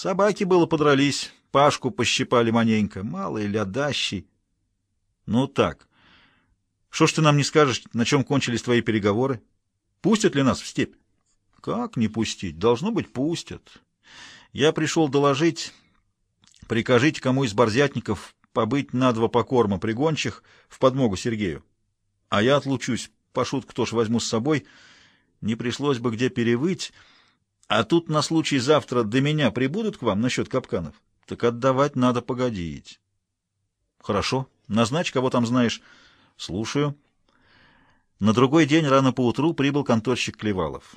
Собаки было подрались, Пашку пощипали маненько, малый лядащий. Ну так, что ж ты нам не скажешь, на чем кончились твои переговоры? Пустят ли нас в степь? Как не пустить? Должно быть, пустят. Я пришел доложить. Прикажите кому из борзятников побыть на два покорма пригончих в подмогу Сергею. А я отлучусь. Пошут, кто ж возьму с собой. Не пришлось бы где перевыть. А тут на случай завтра до меня прибудут к вам насчет капканов. Так отдавать надо погодить. Хорошо. Назначь, кого там знаешь. Слушаю. На другой день рано поутру прибыл конторщик Клевалов.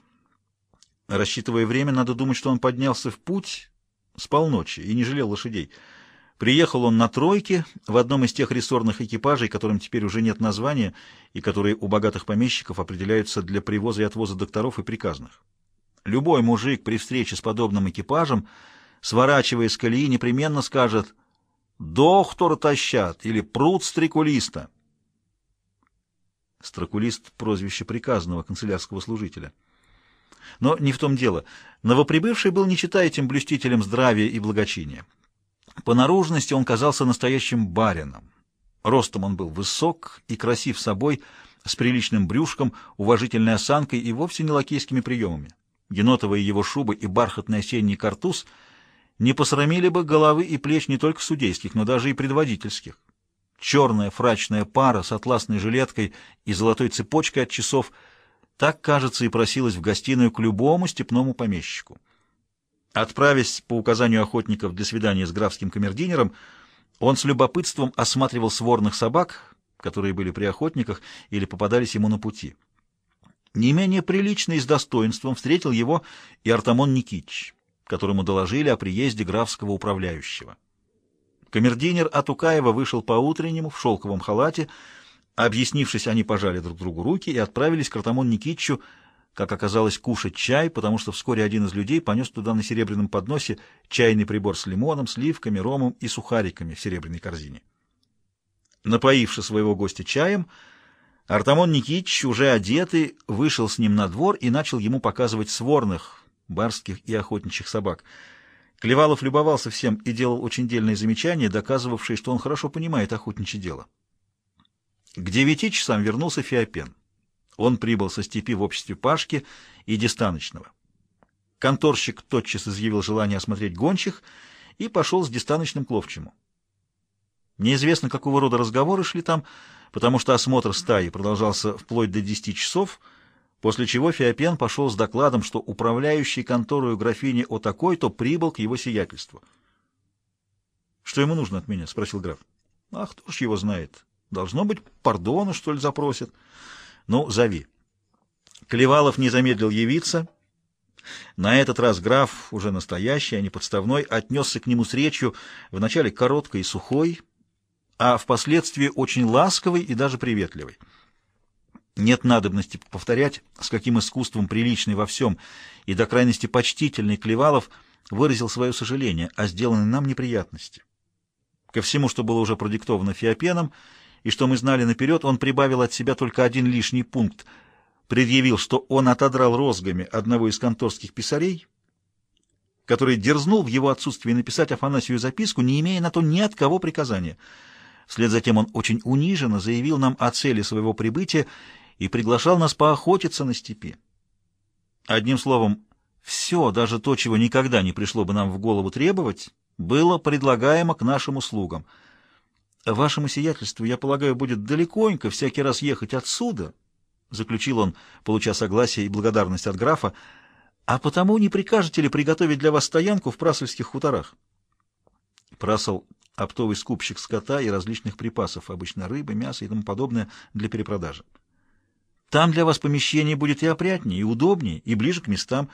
Рассчитывая время, надо думать, что он поднялся в путь с полночи и не жалел лошадей. Приехал он на тройке в одном из тех рессорных экипажей, которым теперь уже нет названия и которые у богатых помещиков определяются для привоза и отвоза докторов и приказных. Любой мужик при встрече с подобным экипажем, сворачивая с колеи, непременно скажет «Доктор тащат» или «Пруд стрекулиста». Стрекулист — прозвище приказного канцелярского служителя. Но не в том дело. Новоприбывший был не читая этим блюстителем здравия и благочиния. По наружности он казался настоящим барином. Ростом он был высок и красив собой, с приличным брюшком, уважительной осанкой и вовсе не лакейскими приемами. Енотовые его шубы и бархатный осенний картуз не посрамили бы головы и плеч не только судейских, но даже и предводительских. Черная фрачная пара с атласной жилеткой и золотой цепочкой от часов так, кажется, и просилась в гостиную к любому степному помещику. Отправясь по указанию охотников для свидания с графским камердинером, он с любопытством осматривал сворных собак, которые были при охотниках или попадались ему на пути. Не менее прилично и с достоинством встретил его и Артамон Никитич, которому доложили о приезде графского управляющего. Камердинер Атукаева вышел по-утреннему в шелковом халате. Объяснившись, они пожали друг другу руки и отправились к Артамон Никитичу, как оказалось, кушать чай, потому что вскоре один из людей понес туда на серебряном подносе чайный прибор с лимоном, сливками, ромом и сухариками в серебряной корзине. Напоивши своего гостя чаем, Артамон Никитич, уже одетый, вышел с ним на двор и начал ему показывать сворных, барских и охотничьих собак. Клевалов любовался всем и делал очень дельные замечания, доказывавшие, что он хорошо понимает охотничье дело. К девяти часам вернулся Феопен. Он прибыл со степи в обществе Пашки и Дистаночного. Конторщик тотчас изъявил желание осмотреть гончих и пошел с Дистаночным к ловчему. Неизвестно, какого рода разговоры шли там, потому что осмотр стаи продолжался вплоть до десяти часов, после чего Феопен пошел с докладом, что управляющий конторою графини о такой-то прибыл к его сиятельству. — Что ему нужно от меня? — спросил граф. — Ах, кто ж его знает. Должно быть, пардона, что ли, запросит. Ну, зови. Клевалов не замедлил явиться. На этот раз граф, уже настоящий, а не подставной, отнесся к нему с речью, вначале короткой и сухой, а впоследствии очень ласковой и даже приветливой. Нет надобности повторять, с каким искусством приличный во всем и до крайности почтительный Клевалов выразил свое сожаление о сделанной нам неприятности. Ко всему, что было уже продиктовано Феопеном, и что мы знали наперед, он прибавил от себя только один лишний пункт, предъявил, что он отодрал розгами одного из конторских писарей, который дерзнул в его отсутствии написать Афанасию записку, не имея на то ни от кого приказания. Вслед за тем он очень униженно заявил нам о цели своего прибытия и приглашал нас поохотиться на степи. Одним словом, все, даже то, чего никогда не пришло бы нам в голову требовать, было предлагаемо к нашим услугам — Вашему сиятельству, я полагаю, будет далеконько всякий раз ехать отсюда, — заключил он, получа согласие и благодарность от графа, — а потому не прикажете ли приготовить для вас стоянку в прасольских хуторах? Прасол — оптовый скупщик скота и различных припасов, обычно рыбы, мясо и тому подобное, для перепродажи. Там для вас помещение будет и опрятнее, и удобнее, и ближе к местам.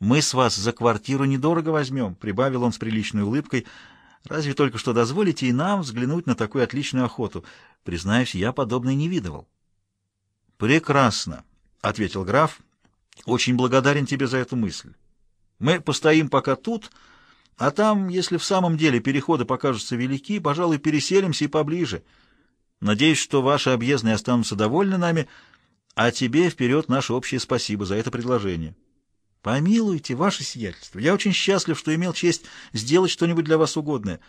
Мы с вас за квартиру недорого возьмем, — прибавил он с приличной улыбкой, — Разве только что дозволите и нам взглянуть на такую отличную охоту. Признаюсь, я подобной не видывал. — Прекрасно, — ответил граф. — Очень благодарен тебе за эту мысль. Мы постоим пока тут, а там, если в самом деле переходы покажутся велики, пожалуй, переселимся и поближе. Надеюсь, что ваши объездные останутся довольны нами, а тебе вперед наше общее спасибо за это предложение. Помилуйте, ваше сиятельство, я очень счастлив, что имел честь сделать что-нибудь для вас угодное.